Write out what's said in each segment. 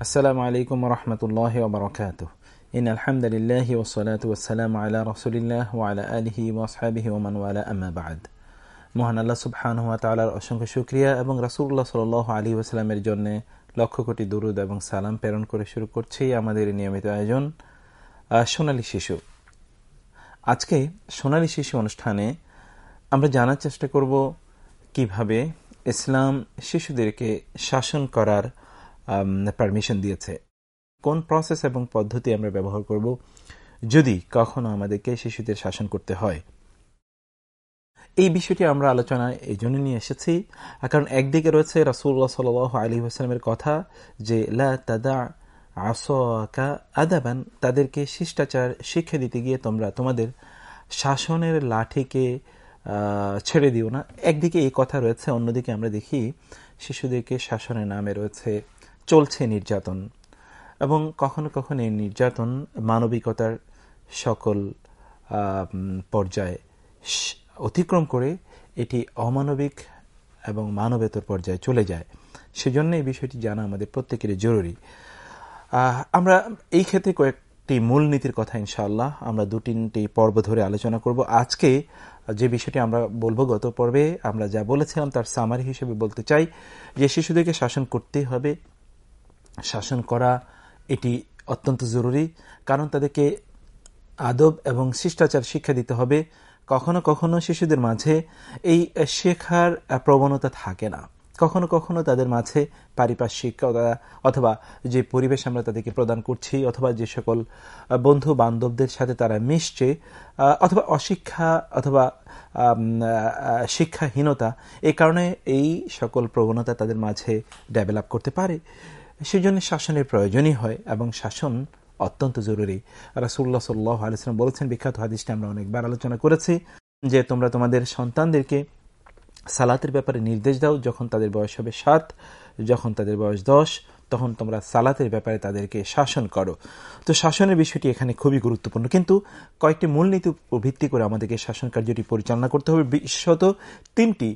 السلام عليكم ورحمة الله وبركاته إن الحمد لله والصلاة والسلام على رسول الله وعلى آله وأصحابه ومن والاه أما بعد মহান আল্লাহ সুবহান হুয়া তালার অসংখ্য শুক্রিয়া এবং রাসুল্লাহ সাল আলী ওসালামের জন্য লক্ষ কোটি দুরুদ এবং সালাম প্রেরণ করে শুরু করছি আমাদের নিয়মিত আয়োজন সোনালী শিশু। আজকে সোনালী শিশু অনুষ্ঠানে আমরা জানার চেষ্টা করব কীভাবে ইসলাম শিশুদেরকে শাসন করার পারমিশন দিয়েছে। কোন প্রসেস এবং পদ্ধতি আমরা ব্যবহার করব, যদি কখনো আমাদেরকে শিশুদের শাসন করতে হয়। এই বিষয়টি আমরা আলোচনায় এই জন্য নিয়ে এসেছি, কারণ একদিকে রয়েছে রাসুল্লাহ সাল আলী আসলামের কথা যে, লা তাদা আসকা আদাবান, তাদেরকে শিষ্টাচার শিক্ষা দিতে গিয়ে তোমরা তোমাদের শাসনের লাঠিকে ছেড়ে দিও না। একদিকে এই কথা রয়েছে, অন্যদিকে আমরা দেখি শিশুদেরকে শাসনের নামে রয়েছে, চলছে নির্যাতন। এবং কখনো কখনো এই নির্যাতন মানবিকতার সকল পর্যায়ে অতিক্রম করে এটি অমানবিক এবং মানবেতর পর্যায়ে চলে যায়। সেজন্য এই বিষয়টি জানা আমাদের প্রত্যেকেরই জরুরি। আমরা এই ক্ষেত্রে কয়েকটি মূলনীতির কথা ইনশাআল্লাহ আমরা দু তিনটি পর্ব ধরে আলোচনা করব। আজকে যে বিষয়টি আমরা বলব গত পর্বে, আমরা যা বলেছিলাম তার সামারি হিসেবে বলতে চাই যে শিশুদেরকে শাসন করতে হবে। শাসন করা এটি অত্যন্ত জরুরি, কারণ তাদেরকে আদব এবং শিষ্টাচার শিক্ষা দিতে হবে। কখনো কখনো শিশুদের মাঝে এই শেখার প্রবণতা থাকে না। কখনো কখনো তাদের মাঝে পারিপার্শ্বিক অথবা যে পরিবেশ আমরা তাদেরকে প্রদান করছি, অথবা যে সকল বন্ধু বান্ধবদের সাথে তারা মিশছে অথবা অশিক্ষা অথবা শিক্ষাহীনতা এই কারণে এই সকল প্রবণতা তাদের মাঝে ডেভেলপ করতে পারে। সেজন্য শাসনের প্রয়োজনই হয় এবং শাসন অত্যন্ত জরুরি। রাসুল্লাহ সাল্লাহ আলিয়াল্লাম বলেছেন, বিখ্যাত হাদিসটা আমরা অনেকবার আলোচনা করেছি, যে তোমরা তোমাদের সন্তানদেরকে সালাতের ব্যাপারে নির্দেশ দাও যখন তাদের বয়স হবে সাত, যখন তাদের বয়স দশ, তখন তোমরা সালাতের ব্যাপারে তাদেরকে শাসন করো। তো শাসনের বিষয়টি এখানে খুবই গুরুত্বপূর্ণ। কিন্তু কয়েকটি মূলনীতি ভিত্তি করে আমাদেরকে শাসন কার্যটি পরিচালনা করতে হবে। বিশেষত তিনটি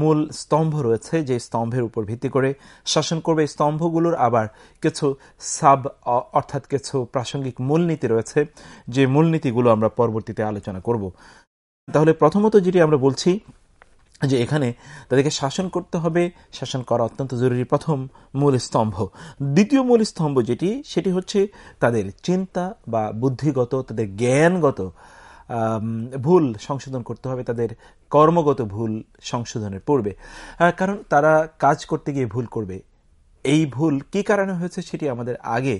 মূল স্তম্ভ রয়েছে, যে স্তম্ভের উপর ভিত্তি করে শাসন করবে। স্তম্ভগুলোর আবার কিছু সাব অর্থাৎ কিছু প্রাসঙ্গিক মূলনীতি রয়েছে, যে মূলনীতিগুলো আমরা পরবর্তীতে আলোচনা করব। তাহলে প্রথমত যেটি আমরা বলছি, যে এখানে তাদেরকে শাসন করতে হবে। শাসন করা অত্যন্ত জরুরি। প্রথম মূল স্তম্ভ। দ্বিতীয় মূল স্তম্ভ যেটি, সেটি হচ্ছে তাদের চিন্তা বা বুদ্ধিগত, তাদের জ্ঞানগত ভুল সংশোধন করতে হবে, তাদের কর্মগত ভুল সংশোধনের পড়বে কারণ তারা কাজ করতে গিয়ে ভুল করবে। এই ভুল কি কারণে হয়েছে সেটি আমাদের আগে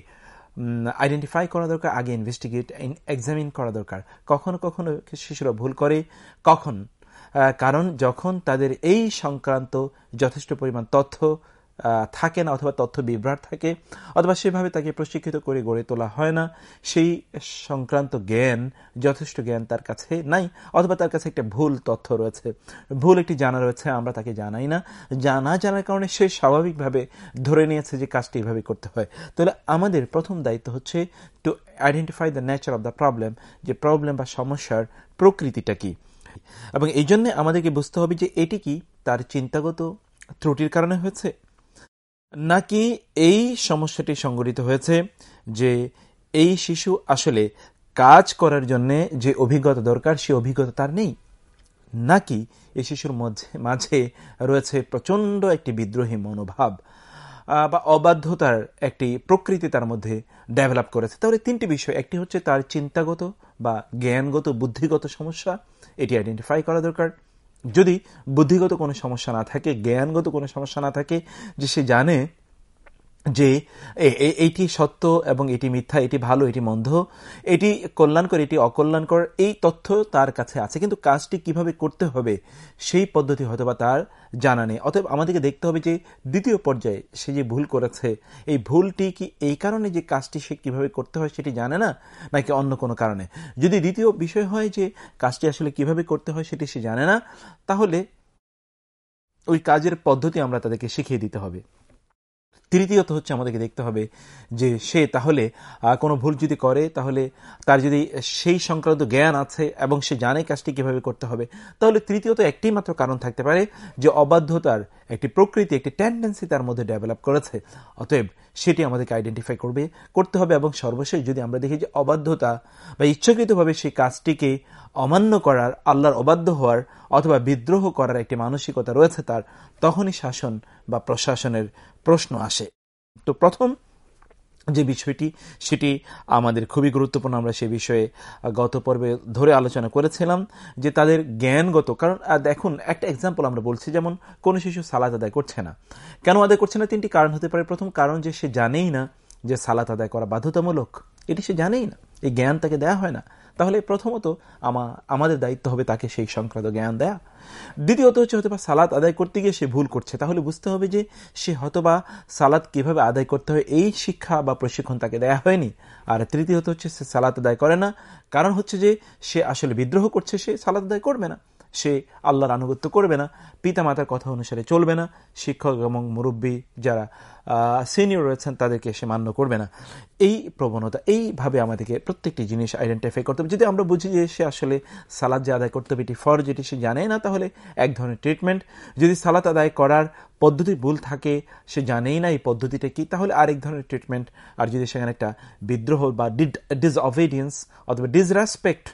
আইডেন্টিফাই করা দরকার, আগে ইনভেস্টিগেট এক্সামিন করা দরকার। কখনো কখনো শিশুরা ভুল করে, কখন? কারণ যখন তাদের এই সংক্রান্ত যথেষ্ট পরিমাণ তথ্য থাকে না অথবা তথ্য বিভ্রাট থাকে, অথবা সেভাবে তাকে প্রশিক্ষিত করে গড়ে তোলা হয় না। সেই সংক্রান্ত জ্ঞান, যথেষ্ট জ্ঞান তার কাছে নাই, অথবা তার কাছে একটা ভুল তথ্য রয়েছে। ভুল একটি জানা রয়েছে, আমরা তাকে জানাই না। জানা জানার কারণে সে স্বাভাবিকভাবে ধরে নিয়েছে যে কাজটি এভাবে করতে হয়। তাহলে আমাদের প্রথম দায়িত্ব হচ্ছে to identify the nature of the problem যে প্রবলেম বা সমস্যার প্রকৃতিটা কি। এবং এই জন্য আমাদেরকে বুঝতে হবে যে এটি কি তার চিন্তাগত ত্রুটির কারণে হয়েছে নাকি এই সমস্যাটি সংগঠিত হয়েছে যে এই শিশু আসলে কাজ করার জন্য যে অভিজ্ঞতা দরকার, সে অভিজ্ঞতা তার নেই? নাকি এই শিশুর মধ্যে, মাঝে রয়েছে প্রচণ্ড একটি বিদ্রোহী মনোভাব বা অবাধ্যতার একটি প্রকৃতি তার মধ্যে ডেভেলপ করেছে? তাহলে তিনটি বিষয়, একটি হচ্ছে তার চিন্তাগত বা জ্ঞানগত, বুদ্ধিগত সমস্যা, এটি আইডেন্টিফাই করা দরকার। যদি বুদ্ধিগত কোনো সমস্যা না থাকে জ্ঞানগত কোনো সমস্যা না থাকে যে সে জানে যে এইটি সত্য এবং এটি মিথ্যা, এটি ভালো, এটি মন্দ, এটি কল্যাণকর, এটি অকল্যাণকর, এই তথ্য তার কাছে আছে। কিন্তু কাজটি কীভাবে করতে হবে সেই পদ্ধতি হয়তো বা তার জানা নেই। অতএব আমাদেরকে দেখতে হবে যে দ্বিতীয় পর্যায়ে সে যে ভুল করেছে, এই ভুলটি কি এই কারণে যে কাজটি সে কীভাবে করতে হয় সেটি জানে না, নাকি অন্য কোনো কারণে? যদি দ্বিতীয় বিষয় হয় যে কাজটি আসলে কীভাবে করতে হয় সেটি সে জানে না, তাহলে ওই কাজের পদ্ধতি আমরা তাদেরকে শিখিয়ে দিতে হবে। তৃতীয়ত হচ্ছে আমাদেরকে দেখতে হবে যে সে তাহলে কোনো ভুল যদি করে, তাহলে তার যদি সেই সংক্রান্ত জ্ঞান আছে এবং সে জানে কাজটি কীভাবে করতে হবে, তাহলে তৃতীয়ত একটি মাত্র কারণ থাকতে পারে যে অবাধ্যতার একটি প্রকৃতি, একটি টেন্ডেন্সি তার মধ্যে ডেভেলপ করেছে। অতএব সেটি আমাদেরকে আইডেন্টিফাই করবে, করতে হবে এবং সর্বশেষ যদি আমরা দেখি যে অবাধ্যতা বা ইচ্ছাকৃতভাবে সেই কাজটিকে অমান্য করার, আল্লাহর অবাধ্য হওয়ার অথবা বিদ্রোহ করার একটি মানসিকতা রয়েছে তার, তখনই শাসন বা প্রশাসনের প্রশ্ন আসে। তো প্রথম যে বিষয়টি, সেটি আমাদের খুবই গুরুত্বপূর্ণ, আমরা সে বিষয়ে গত পর্বে ধরে আলোচনা করেছিলাম যে তাদের জ্ঞানগত, কারণ দেখুন, একটা এক্সাম্পল আমরা বলছি, যেমন কোনো শিশু সালাত আদায় করছে না। কেন আদায় করছে না? তিনটি কারণ হতে পারে। প্রথম কারণ যে সে জানেই না যে সালাত আদায় করা বাধ্যতামূলক। এটি সে জানেই না। এই জ্ঞান তাকে দেয়া হয় না। তাহলে প্রথমত আমা, আমাদের দায়িত্ব হবে তাকে সেই সংক্রান্ত জ্ঞান দেয়া। দ্বিতীয়ত হচ্ছে হয়তো বা সালাদ আদায় করতে গিয়ে সে ভুল করছে। তাহলে বুঝতে হবে যে সে হয়তোবা সালাদ কীভাবে আদায় করতে হবে এই শিক্ষা বা প্রশিক্ষণ তাকে দেয়া হয়নি। আর তৃতীয়ত হচ্ছে সে সালাত আদায় করে না। কারণ হচ্ছে যে সে আসলে বিদ্রোহ করছে, সে সালাদ আদায় করবে না। সে আল্লাহর আনুগত্য করবে না পিতা মাতার কথা অনুসারে চলবে না, শিক্ষক এবং মুরব্বী যারা সিনিয়র রয়েছেন তাদেরকে সে মান্য করবে না। এই প্রবণতা, এইভাবে আমাদেরকে প্রত্যেকটি জিনিস আইডেন্টিফাই করতে হবে। যদি আমরা বুঝি যে সে আসলে সালাদ যে আদায় করতে হবে, এটি ফর যেটি সে জানে না, তাহলে এক ধরনের ট্রিটমেন্ট যদি সালাত আদায় করার পদ্ধতি ভুল থাকে, সে জানেই না এই পদ্ধতিটা কি, তাহলে আরেক ধরনের ট্রিটমেন্ট আর যদি সেখানে একটা বিদ্রোহ বা ডিজ অভিডিয়েন্স অথবা ডিসরেসপেক্ট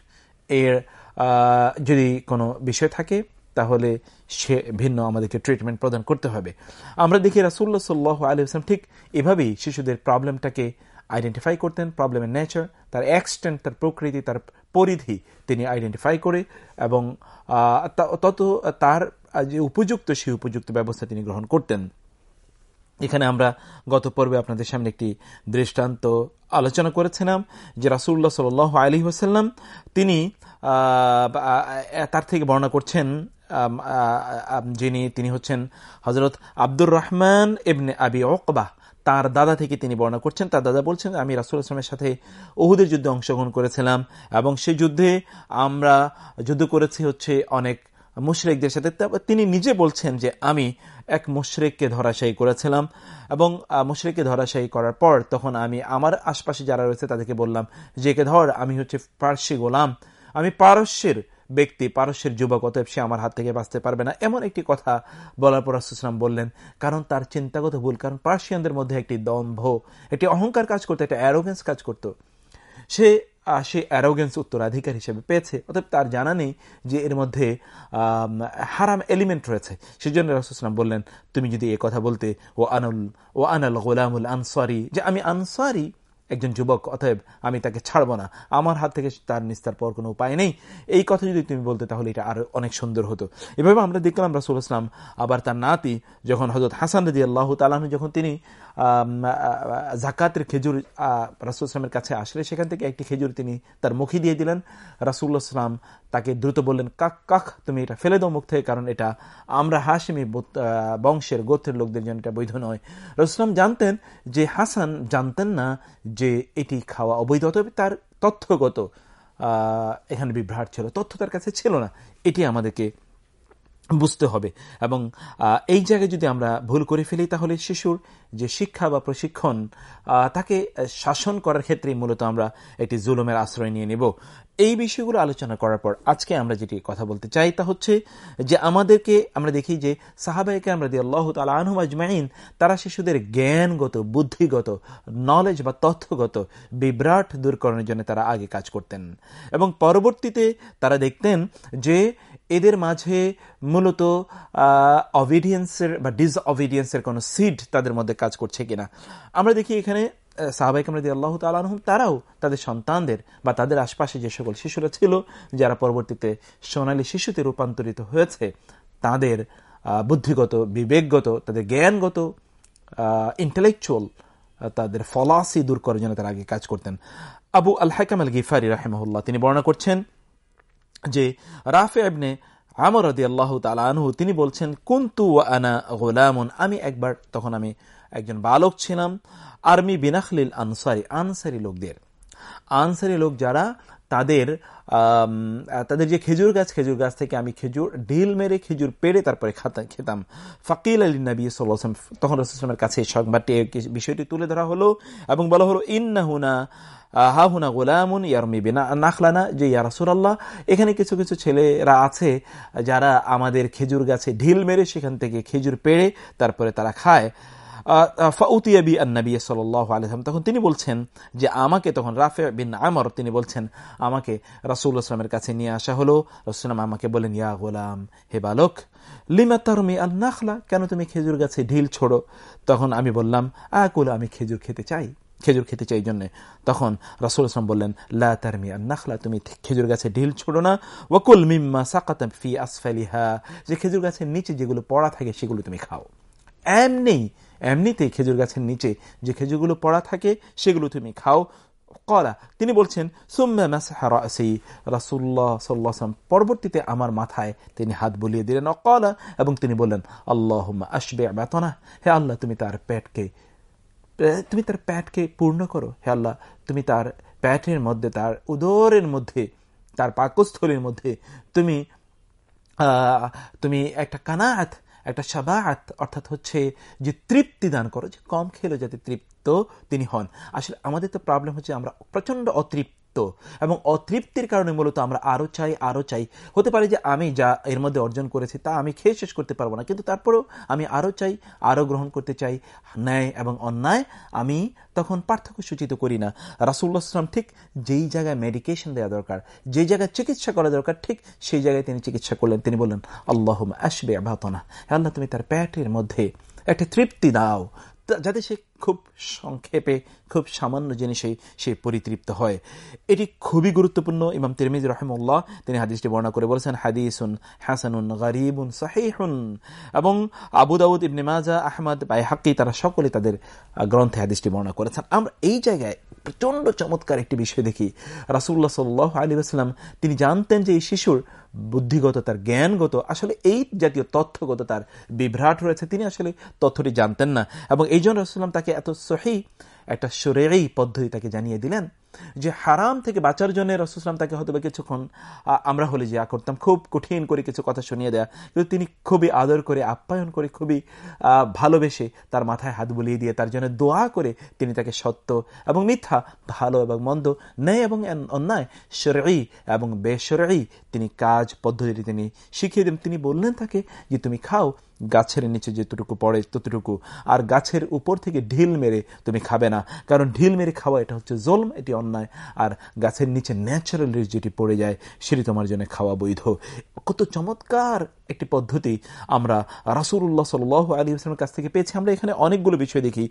এর যদি কোনো বিষয় থাকে, তাহলে সে ভিন্ন আমাদেরকে ট্রিটমেন্ট প্রদান করতে হবে। আমরা দেখি রাসুল্লাহ সাল্লাহ আলী আসলাম ঠিক এভাবেই শিশুদের প্রবলেমটাকে আইডেন্টিফাই করতেন প্রবলেমের নেচার তার এক্সটেন্ট তার প্রকৃতি, তার পরিধি তিনি আইডেন্টিফাই করে এবং তত, তার যে উপযুক্ত, সেই উপযুক্ত ব্যবস্থা তিনি গ্রহণ করতেন। এখানে আমরা গত পর্বে আপনাদের সামনে একটি দৃষ্টান্ত আলোচনা করেছিলাম যে রাসুল্লাহ সাল আলী ওসাল্লাম তিনি তার থেকে বর্ণনা করছেন যিনি, তিনি হচ্ছেন হজরত আব্দুর রহমান এবনে আবি ওকবাহ তার দাদা থেকে তিনি বর্ণনা করছেন। তার দাদা বলছেন, আমি রাসুল আসলামের সাথে ওহুদের যুদ্ধে অংশগ্রহণ করেছিলাম এবং সেই যুদ্ধে আমরা, যুদ্ধ করেছি হচ্ছে অনেক মুশরেকদের সাথে। তিনি নিজে বলছেন যে, আমি এক মুশরেককে ধরাশায়ী করেছিলাম এবং মুশরেককে ধরাশায়ী করার পর তখন আমি আমার আশপাশে যারা রয়েছে তাদেরকে বললাম, যে কে ধর, আমি হচ্ছে পার্সি গোলাম। আমি পারস্যের ব্যক্তি, পারস্যের যুবক, অতএব সে আমার হাত থেকে বাঁচতে পারবে না। এমন একটি কথা বলার পর আসলাম বললেন, কারণ তার চিন্তাগত ভুল, কারণ পার্সিয়ানদের মধ্যে একটি দম্ভ একটি অহংকার কাজ করতো, একটা অ্যারোগেন্স কাজ করত। সে সে অ্যারোগেন্স উত্তরাধিকার হিসেবে পেয়েছে। অতএব তার জানা নেই যে এর মধ্যে হারাম এলিমেন্ট রয়েছে। সেজন্য রাসুসলাম বললেন, তুমি যদি এ কথা বলতে ও আনুল ও আনাল গোলামুল আনসারি, যে আমি আনসারি একজন যুবক, অতএব আমি তাকে ছাড়ব না। আমার হাত থেকে তার নিস্তার পর কোনো উপায় নেই। এই কথা যদি তুমি বলতে, তাহলে এটা আরও অনেক সুন্দর হতো। এভাবে আমরা দেখলাম রাসুল ইসলাম, আবার তার নাতি যখন হজরত হাসান রদি আল্লাহ তালাহু যখন তিনি জাকাতের খেজুর রাসুল ইসলামের কাছে আসলে সেখান থেকে একটি খেজুর তিনি তার মুখে দিয়ে দিলেন। রাসুল্লাহ ইসলাম তাকে দ্রুত বললেন, কাক কাক, তুমি এটা ফেলে দাও মুখ থেকে, কারণ এটা আমরা হাসিমি বংশের গোত্রের লোকদের জন্য এটা বৈধ নয়। রসুলাম জানতেন যে হাসান জানতেন না যে এটি খাওয়া অবৈধ তবে তার তথ্যগত এখানে বিভ্রাট ছিল। তথ্য তার কাছে ছিল না। এটি আমাদেরকে বুঝতে হবে। এবং এই জায়গায় যদি আমরা ভুল করে ফেলি, তাহলে শিশুর যে শিক্ষা বা প্রশিক্ষণ তাকে শাসন করার ক্ষেত্রে মূলত আমরা একটি জুলুমের আশ্রয় নিয়ে নেব। এই বিষয়গুলো আলোচনা করার পর আজকে আমরা যেটি কথা বলতে চাই, তা হচ্ছে যে আমাদেরকে আমরা দেখি যে সাহাবাহিকে আমরা দিয়ে আল্লাহ তালা আনহম আজমাইন, তারা শিশুদের জ্ঞানগত, বুদ্ধিগত নলেজ বা তথ্যগত বিভ্রাট দূরকরণের জন্য তারা আগে কাজ করতেন। এবং পরবর্তীতে তারা দেখতেন যে এদের মাঝে মূলত অভিডিয়েন্সের বা ডিস অভিডিয়েন্সের কোনো সিড তাদের মধ্যে কাজ করছে কিনা। আমরা দেখি এখানে সাহাবাইক আমরাদি আল্লাহ তালাহম তারাও তাদের সন্তানদের বা তাদের আশপাশে যে সকল শিশুরা ছিল, যারা পরবর্তীতে সোনালী শিশুতে রূপান্তরিত হয়েছে, তাদের বুদ্ধিগত, বিবেকগত, তাদের জ্ঞানগত ইন্টেলেকচুয়াল তাদের ফলাসি দূর করার জন্য তারা আগে কাজ করতেন। আবু আল হাকাম আল গিফারি রাহেমহল্লা তিনি বর্ণনা করছেন যে রাফে আবনে আমর রদি আল্লাহ তালু তিনি বলছেন, কুন্তু আনা গোলামন। আমি একবার, তখন আমি একজন বালক ছিলাম, আর্মি বিনাখলিল আনসারি আনসারি লোকদের। আনসারি লোক যারা, তাদের তাদের যে খেজুর গাছ খেজুর গাছ থেকে আমি খেজুর ঢিল মেরে খেজুর পেড়ে তারপরে খেতাম। ফাকিল আলী নবী সাল্লাম তখন রসুলামের কাছে সংবাদটি বিষয়টি তুলে ধরা হলো এবং বলা হলো, ইন্নাহুনা হাহুনা গোলামুন ইয়ারমি বিনা নাখলানা, যে ইয়ারাসুরাল্লাহ এখানে কিছু কিছু ছেলেরা আছে যারা আমাদের খেজুর গাছে ঢিল মেরে সেখান থেকে খেজুর পেড়ে তারপরে তারা খায়। ফাউতিয়াবি আন্নবী সাল্লাহ আলহাম তখন তিনি বলছেন যে আমাকে, তখন রাফে বিন আমর, তিনি বলছেন, আমাকে রাসুল আসলামের কাছে নিয়ে আসা হলো। রসুলাম আমাকে বলেন ইয়া গোলাম, হে বালক, লিমা তারমি আন্নাখলা কেন তুমি খেজুর গাছে ঢিল ছোড়ো? তখন আমি বললাম, আকুল, আমি খেজুর খেতে চাই। খেজুর খেতে চাই জন্য। তখন রাসুল আসলাম বললেন, লা তারমি নাখলা তুমি খেজুর গাছে ঢিল ছোড়ো না। ওকুল মিম্মা সাকাতাম ফি আসফালিহা, যে খেজুর গাছের নিচে যেগুলো পড়া থাকে সেগুলো তুমি খাও। এমনি, এমনিতেই খেজুর গাছের নিচে যে খেজুরগুলো পড়া থাকে সেগুলো তুমি খাও। কলা, তিনি বলছেন রাসুল্লাহ পরবর্তীতে আমার মাথায় তিনি হাত বলিয়ে দিলেন। অকলা, এবং তিনি বললেন আল্লাহ আসবে বেতনা হে আল্লাহ, তুমি তার পেটকে তুমি তার প্যাটকে পূর্ণ করো, হে আল্লাহ। তুমি তার প্যাটের মধ্যে, তার উদরের মধ্যে, তার পাকস্থলীর মধ্যে তুমি তুমি একটা কানাত, একটা সাবাত অর্থাৎ হচ্ছে যে তৃপ্তি দান করো, যে কম খেলো যাতে তৃপ্ত তিনি হন। আসলে আমাদের তো প্রবলেম হচ্ছে আমরা প্রচণ্ড অতৃপ্ত এবং অতৃপ্তির কারণে মূলত আমরা আরও চাই আরও চাই। হতে পারে যে আমি যা এর মধ্যে অর্জন করেছি তা আমি খেয়ে শেষ করতে পারব না, কিন্তু তারপরেও আমি আরও চাই, আরও গ্রহণ করতে চাই। ন্যায় এবং অন্যায় আমি তখন পার্থক্য সূচিত করি না। রাসুল্লাহ আসলাম ঠিক যেই জায়গায় মেডিকেশন দেওয়া দরকার, যেই জায়গায় চিকিৎসা করা দরকার, ঠিক সেই জায়গায় তিনি চিকিৎসা করলেন। তিনি বললেন আল্লাহ আসবে আবাহতনা আল্লাহ, তুমি তার প্যাটের মধ্যে একটা তৃপ্তি দাও যাতে সে খুব সংক্ষেপে, খুব সামান্য জিনিসেই সে পরিতৃপ্ত হয়। এটি খুবই গুরুত্বপূর্ণ, ইমাম তিরমিজ রহমুল্লাহ তিনি হাদিসটি বর্ণনা করে বলেছেন, হাদিসুন হাসানুন গরিবুন সাহিহুন। এবং আবু দাউদ ইবনে মাজা, আহমদ বাই হাক্কি তারা সকলে তাদের গ্রন্থে হাদিসটি বর্ণনা করেছেন। আমরা এই জায়গায় প্রচণ্ড চমৎকার একটি বিষয় দেখি। রাসুল্লাহ সাল্লাহ আলী আসলাম তিনি জানতেন যে এই শিশুর বুদ্ধিগত, তার জ্ঞানগত, আসলে এই জাতীয় তথ্যগত তার বিভ্রাট রয়েছে। তিনি আসলে তথ্যটি জানতেন না। এবং এই জন্য রসুল্লাম তাকে এত সহি একটা সরেই পদ্ধতি তাকে জানিয়ে দিলেন যে হারাম থেকে বাঁচার জন্য রসুলাম তাকে হয়তো কিছুক্ষণ আমরা হলে যা করতাম, খুব কঠিন করে কিছু কথা শুনিয়ে দেয়া। কিন্তু তিনি খুবই আদর করে, আপ্যায়ন করে, খুবই ভালোবেসে তার মাথায় হাত বুলিয়ে দিয়ে তার জন্য দোয়া করে তিনি তাকে সত্য এবং মিথ্যা, ভালো এবং মন্দ, ন্যায় এবং অন্যায় সরই এবং বেসরই তিনি কাজ পদ্ধতিটি তিনি শিখিয়ে দেন তিনি বললেন তাকে যে তুমি খাও গাছের নিচে যেতটুকু পড়ে ততটুকু। আর গাছের উপর থেকে ঢিল মেরে তুমি খাবে না। কারণ ঢিল মেরে খাওয়া এটা হচ্ছে জলম, এটি অন্যায়। আর গাছের নিচে ন্যাচারালি যেটি পড়ে যায়, সেটি তোমার জন্য খাওয়া বৈধ। কত চমৎকার একটি পদ্ধতি আমরা রাসুল্লাহ সাল আলী আসলামের কাছ থেকে পেয়েছি। আমরা এখানে অনেকগুলো বিষয় দেখি।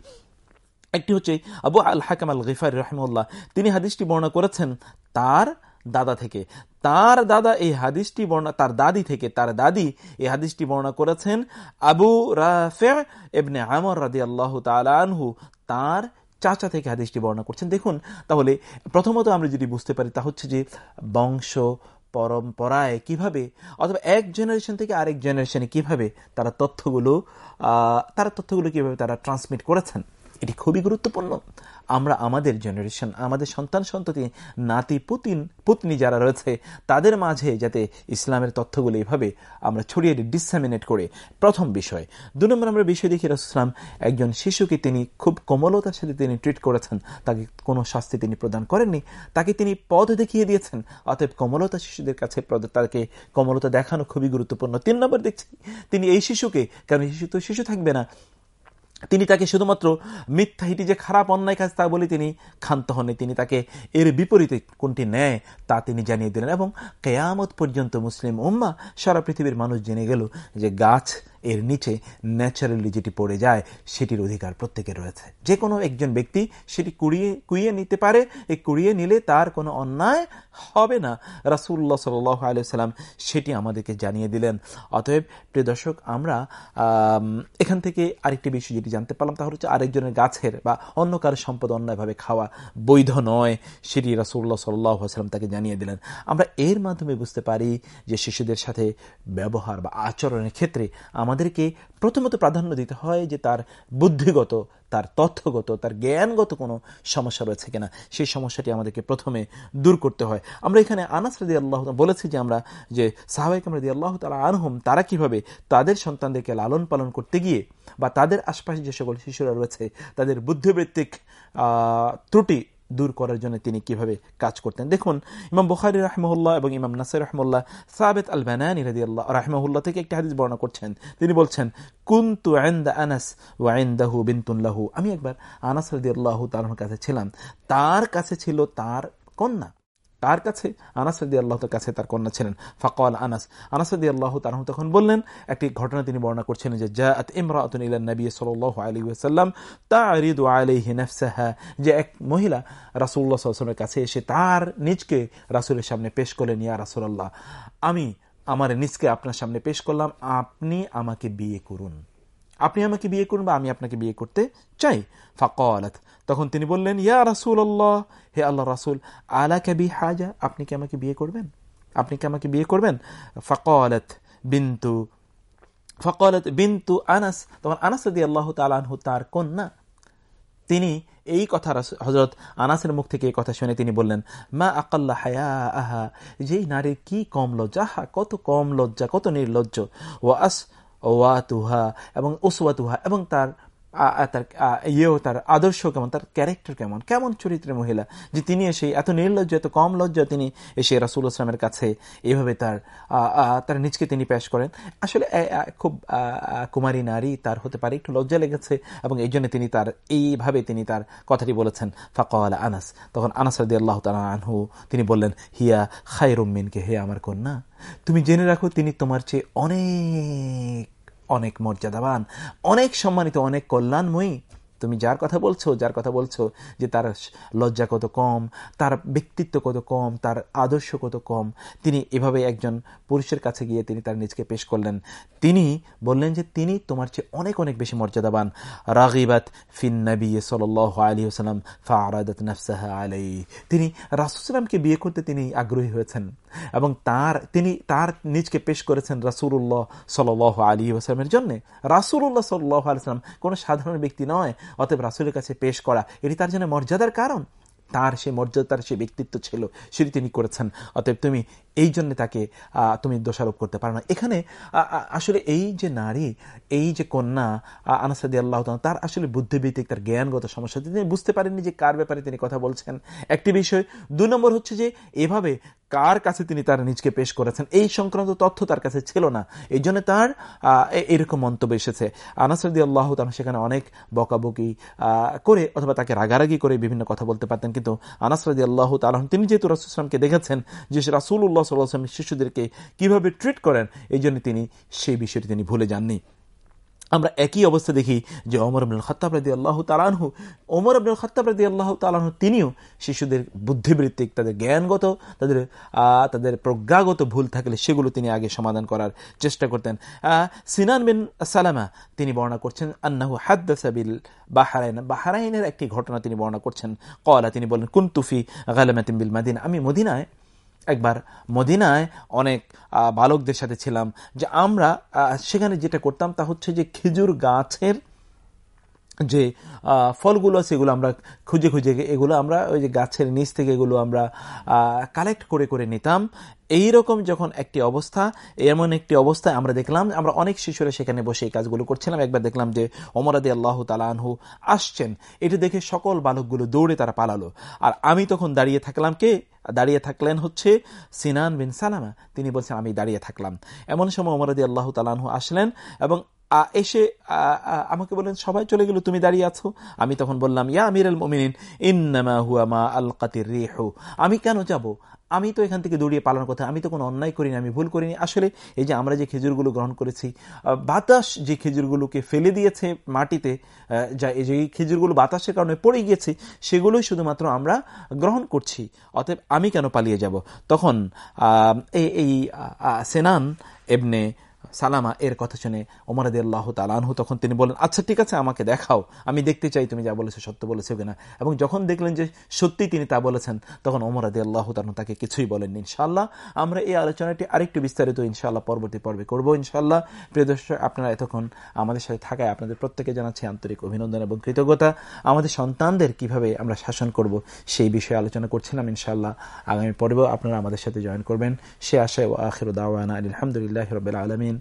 একটি হচ্ছে আবু আল হাকাম আল গিফার রহমুল্লাহ তিনি হাদিসটি বর্ণনা করেছেন, তার দাদা থেকে। তার দাদা এই হাদিসটি বর্ণনা তার দাদি থেকে, তার দাদি এই হাদিসটি বর্ণনা করেছেন আবু রাফে এবনে আমর রাদি আল্লাহ তালহু তার চাচা থেকে হাদিসটি বর্ণনা করছেন। দেখুন, তাহলে প্রথমত আমরা যদি বুঝতে পারি তা হচ্ছে যে বংশ, পরম্পরায় কীভাবে, অথবা এক জেনারেশন থেকে আরেক জেনারেশনে কীভাবে তারা তথ্যগুলো তারা তথ্যগুলো কীভাবে তারা ট্রান্সমিট করেছেন, এটি খুবই গুরুত্বপূর্ণ। আমরা আমাদের জেনারেশন আমাদের সন্তান, সন্ততি, নাতি, পুতিন, পুতনি যারা রয়েছে, তাদের মাঝে যাতে ইসলামের তথ্যগুলো এইভাবে আমরা ছড়িয়ে ডিসামিনেট করে। প্রথম বিষয়, দু নম্বর আমরা বিষয় দেখি রসুলাম একজন শিশুকে তিনি খুব কোমলতার সাথে তিনি ট্রিট করেছেন। তাকে কোনো শাস্তি তিনি প্রদান করেননি, তাকে তিনি পদ দেখিয়ে দিয়েছেন। অতএব কোমলতা শিশুদের কাছে তাকে কোমলতা দেখানো খুবই গুরুত্বপূর্ণ। তিন নম্বর দেখছি, তিনি এই শিশুকে, কারণ শিশু তো শিশু থাকবে না তিনি তাকে শুধুমাত্র মিথ্যা হিটি যে খারাপ অন্যায় কাজ তা বলে তিনি ক্ষান্ত হননি। তিনি তাকে এর বিপরীতে কোনটি নেয় তা তিনি জানিয়ে দিলেন এবং কেয়ামত পর্যন্ত মুসলিম উম্মা সারা পৃথিবীর মানুষ জেনে গেল যে গাছ এর নিচে ন্যাচারালি যেটি পড়ে যায়, সেটির অধিকার প্রত্যেকের রয়েছে। যে কোনো একজন ব্যক্তি সেটি কুড়িয়ে, কুইয়ে নিতে পারে, এই কুড়িয়ে নিলে তার কোনো অন্যায় হবে না। রাসুল্লাহ সাল্লাম সেটি আমাদেরকে জানিয়ে দিলেন। অতএব, প্রিয় দর্শক, আমরা এখান থেকে আরেকটি বিষয় যেটি জানতে পারলাম, তা হচ্ছে আরেকজনের গাছের বা অন্য কারও সম্পদ অন্যায়ভাবে খাওয়া বৈধ নয়, সেটি রাসুল্লাহ সাল্লাম তাকে জানিয়ে দিলেন। আমরা এর মাধ্যমে বুঝতে পারি যে শিশুদের সাথে ব্যবহার বা আচরণের ক্ষেত্রে আমার আমাদেরকে প্রথমত প্রাধান্য দিতে হয় যে তার বুদ্ধিগত, তার তথ্যগত, তার জ্ঞানগত কোনো সমস্যা রয়েছে কিনা। সেই সমস্যাটি আমাদেরকে প্রথমে দূর করতে হয়। আমরা এখানে আনাস রাদি আল্লাহ বলেছি যে আমরা যে সাহাবাহিক রাদি আল্লাহ তালা আনহম, তারা কীভাবে তাদের সন্তানদেরকে লালন পালন করতে গিয়ে বা তাদের আশপাশে যে সকল শিশুরা রয়েছে, তাদের বুদ্ধিবৃত্তিক ত্রুটি দূর করার জন্য তিনি কীভাবে কাজ করতেন। দেখুন, ইমাম বুখারি রাহমুল্লাহ এবং ইমাম নাসির রহমুল্লাহ সাবেদ আল বানানি রাদি আল্লাহ রাহমুল্লাহ থেকে একটি হাদিস বর্ণনা করছেন। তিনি বলছেন, কুন্তু আইন্দা আনাস ও আইন্দাহু বিনতুল্লাহু আমি একবার আনাস রাদি আল্লাহ তার কাছে ছিলাম। তার কাছে ছিল তার কন্যা। তার কাছে আনাসদি আল্লাহ কাছে তার কন্যা ছিলেন। ফাকওয়াল আনাস আনাসদি আল্লাহ তার তখন বললেন, একটি ঘটনা তিনি বর্ণনা করছেন যে জাত ইমরাতুন ইলা নবী সাল্লাল্লাহু আলাইহি ওয়াসাল্লাম তারিদু আলাইহি নাফসাহা, যে এক মহিলা রাসূলুল্লাহ সাল্লাল্লাহু কাছে এসে তার নিজকে রাসূলের সামনে পেশ করলেন, ইয়া রাসূলুল্লাহ, আমি আমার নিজকে আপনার সামনে পেশ করলাম, আপনি আমাকে বিয়ে করুন। আপনি আমাকে বিয়ে করুন বা আমি আপনাকে বিয়ে করতে চাই। ফাকলাত। তখন তিনি বললেন, ইয়া রাসুল আল্লাহ হে আল্লাহ রাসুল আলা কাবি হাজা, আপনি কি আমাকে বিয়ে করবেন? আপনি কি আমাকে বিয়ে করবেন? ফকলত বিন্তু ফকলত বিন্তু আনাস। তখন আনাস দি আল্লাহ তালানহু তার কন্যা। তিনি এই কথা হজরত আনাসের মুখ থেকে এই কথা শুনে তিনি বললেন, মা আকাল্লা হায়া আহা যেই নারীর কি কম লজ্জা? হা, কত কম লজ্জা, কত নির্লজ্জ। ও আস ওয়া তুহা এবং ওসওয়াতুহা এবং তার তার ইয়েও তার আদর্শ কেমন? তার ক্যারেক্টার কেমন? কেমন চরিত্রের মহিলা? যে তিনি এসে এত নির্লজ্জ, এত কম লজ্জা তিনি এসে রাসুল আসলামের কাছে এভাবে তার তার নিজকে তিনি পেশ করেন। আসলে খুব কুমারী নারী তার হতে পারে, একটু লজ্জা লেগেছে এবং এই জন্য তিনি তার, এইভাবে তিনি তার কথাটি বলেছেন ফাকওয়ালা আনাস। তখন আনাস রদি আল্লাহ আনহু তিনি বললেন, হিয়া খায়রুমিনকে হে আমার কন্যা, তুমি জেনে রাখো তিনি তোমার চেয়ে অনেক অনেক মর্যাদাবান অনেক সম্মানিত অনেক কল্যাণময়ী। তুমি যার কথা বলছো, যার কথা বলছো যে তার লজ্জা কত কম, তার ব্যক্তিত্ব কত কম, তার আদর্শ কত কম, তিনি এভাবে একজন পুরুষের কাছে গিয়ে তিনি তার নিজকে পেশ করলেন। তিনি বললেন যে তিনি তোমার চেয়ে অনেক অনেক বেশি মর্যাদাবান। রাগিবাত ফিন নবী সাল আলী হাসালাম ফারাদাত নফসাহা আলাই তিনি রাসুসালামকে বিয়ে করতে তিনি আগ্রহী হয়েছেন এবং তার, তিনি তার নিজকে পেশ করেছেন রাসুল্লাহ সাল আলী আসলামের জন্য। রাসুল্লাহ সাল্লাহ আলিয়াল্লাম কোনো সাধারণ ব্যক্তি নয় অতএব রাসুলের কাছে পেশ করা, এটি তার জন্য মর্যাদার কারণ। তার সে মর্যাদার সে ব্যক্তিত্ব ছিল, সেটি তিনি করেছেন। অতএব তুমি এই জন্য তাকে তুমি দোষারোপ করতে পারো না। এখানে আসলে এই যে নারী, এই যে কন্যা আনাসাদি আল্লাহ তার আসলে বুদ্ধিভিত্তিক তার জ্ঞানগত সমস্যা। তিনি বুঝতে পারেননি যে কার ব্যাপারে তিনি কথা বলছেন। একটি বিষয়, দু নম্বর হচ্ছে যে, এভাবে কার কাছে তিনি তার নিজকে পেশ করেছেন? এই সংক্রান্ত তথ্য তার কাছে ছিল না। এই জন্য তার এরকম মন্তব্য এসেছে। আনাসরদি আল্লাহ তালা সেখানে অনেক বকাবকি করে অথবা তাকে রাগারাগি করে বিভিন্ন কথা বলতে পারতেন। কিন্তু আনাসরদি আল্লাহ তালাহ তিনি যেহেতু রাসুলামকে দেখেছেন যে রাসুল্লাহ সাল্লাহ শিশুদেরকে কীভাবে ট্রিট করেন, এই জন্য তিনি সেই বিষয়টি তিনি ভুলে যাননি। আমরা একই অবস্থা দেখি যে অমর আব্দুল খত্তাব রাদি আল্লাহ তালানহু ওমর আব্দুল খত্তাব রাদি আল্লাহ তালানহু তিনিও শিশুদের বুদ্ধিবৃত্তিক, তাদের জ্ঞানগত, তাদের তাদের প্রজ্ঞাগত ভুল থাকলে সেগুলো তিনি আগে সমাধান করার চেষ্টা করতেন। সিনান বিন সালামা তিনি বর্ণনা করছেন, আন্নাহু হাদ্দাসাবিল বাহারাইন। বাহারাইনের একটি ঘটনা তিনি বর্ণনা করছেন। কলা তিনি বলেন কুন্তুফি গালামাতিম বিল মাদিন। আমি মদিনায় একবার মদিনায় অনেক বালকদের সাথে ছিলাম, যে আমরা সেখানে যেটা করতাম তা হচ্ছে যে খেজুর গাছের যে ফলগুলো সেগুলো আমরা খুঁজে খুঁজে এগুলো আমরা ওই যে গাছের নিচ থেকে এগুলো আমরা কালেক্ট করে করে নিতাম। এই রকম যখন একটি অবস্থা, এমন একটি অবস্থায় আমরা দেখলাম, আমরা অনেক শিশুরা সেখানে বসে এই কাজগুলো করছিলাম। একবার দেখলাম যে অমরাদি আল্লাহ তালানহু আসছেন। এটি দেখে সকল বালকগুলো দৌড়ে তারা পালালো। আর আমি তখন দাঁড়িয়ে থাকলাম কে? দাঁড়িয়ে থাকলেন হচ্ছে সিনান বিন সালামা। তিনি বলছেন, আমি দাঁড়িয়ে থাকলাম। এমন সময় অমরাদি আল্লাহ তালানহু আসলেন এবং এসে আমাকে বলেন সবাই চলে গেল, তুমি দাঁড়িয়ে আছো? আমি তখন বললাম, ইয়া আমির আল মমিন ইন্নামা হুয়া মা আল কাতির রেহু। আমি কেন যাব? আমি তো এখান থেকে দৌড়িয়ে পালানোর কথা, আমি তো কোনো অন্যায় করিনি, আমি ভুল করিনি। আসলে এই যে আমরা যে খেজুরগুলো গ্রহণ করেছি বাতাস যে খেজুরগুলোকে ফেলে দিয়েছে মাটিতে যা এই যে খেজুরগুলো বাতাসের কারণে পড়ে গিয়েছে, সেগুলোই শুধুমাত্র আমরা গ্রহণ করছি। অতএব আমি কেন পালিয়ে যাব? তখন এই সেনান এমনে সালামা এর কথা শুনে ওমর আদি আল্লাহ তালানহু তখন তিনি বলেন আচ্ছা ঠিক আছে, আমাকে দেখাও। আমি দেখতে চাই তুমি যা বলেছ, সত্য বলেছ কিনা। এবং যখন দেখলেন যে সত্যি তিনি তা বলেছেন, তখন ওমর আদি আল্লাহ তালন তাকে কিছুই বলেননি। ইনশাল্লাহ আমরা এই আলোচনাটি আরেকটু বিস্তারিত ইনশাল্লাহ পরবর্তী পর্বে করব ইনশাল্লাহ প্রিয় দর্শক, আপনারা এতক্ষণ আমাদের সাথে থাকায় আপনাদের প্রত্যেকে জানাচ্ছি আন্তরিক অভিনন্দন এবং কৃতজ্ঞতা। আমাদের সন্তানদের কীভাবে আমরা শাসন করব সেই বিষয়ে আলোচনা করছিলাম ইনশাল্লাহ আগামী পর্বেও আপনারা আমাদের সাথে জয়েন করবেন। সে আশায় ও আখির দাওয়ানা আলহামদুলিল্লাহ রবিল আলমিন।